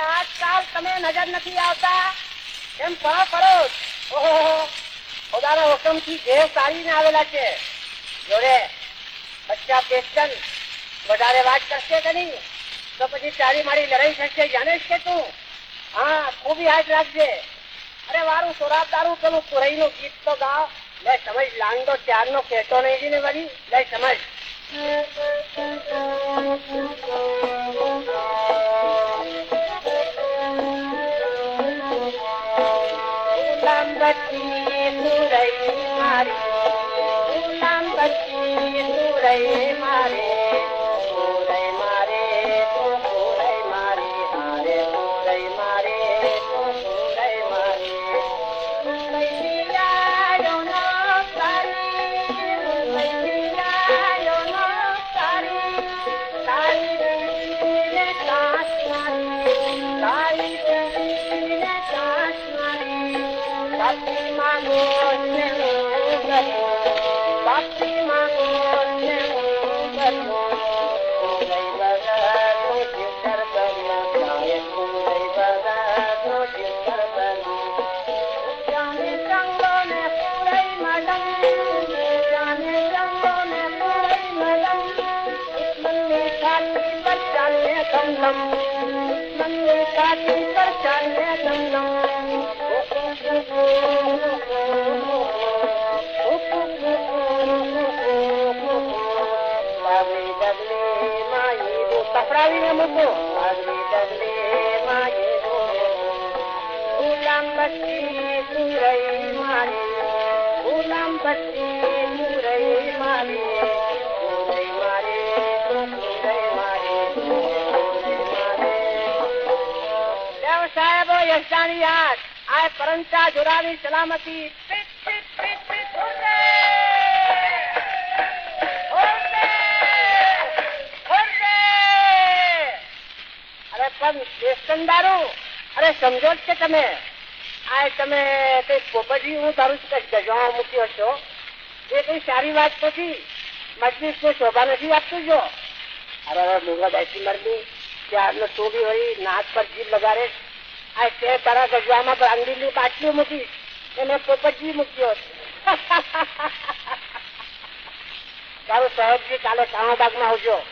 આજકાલ તમે નજર નથી આવતા. એમ ફરો ફરો ઓહો ખોદાના હુકમથી ઘેર સારીને આવેલા છે. જોડે બચ્ચા પેસ્ટન વધારે વાત કરશે કે નહીં? તો પછી તારી મારી લડાઈ થશે જાણીશ કે તું. હા, ખૂબ યાદ રાખજે. અરે, વારું સોરાબ તારું પેલું પુરઈનું ગીત તો ગાવ લે, સમજ, લાંડો ચારનો કહેતો નહીં ને વળી? લે, સમજ. बची मूरे। रंगो नंर मलंग काली बचो संग સફરાવીને મૂકો. સાહેબો યશદાની યાદ. આ પરંતા જોડાવી સલામતી. દેશકંદારો અરે સમજો છે તમે. આ તમે કઈ પોપટી હું તારું ગજવામાં મૂક્યો છો. એ કઈ સારી વાત નથી મજલિસ ને શોભા નથી આપતું જો. અરે અરે મુગા બેસી મરલી ત્યારનો તું બી નાક પર જીભ લગાડે. આ તે તારા ગજવામાં બ્રાંડીની બાટલી મૂકી, એને પોપટજી મૂક્યો તારું સહેબજી કાલે કામા બાગમાં આવજો.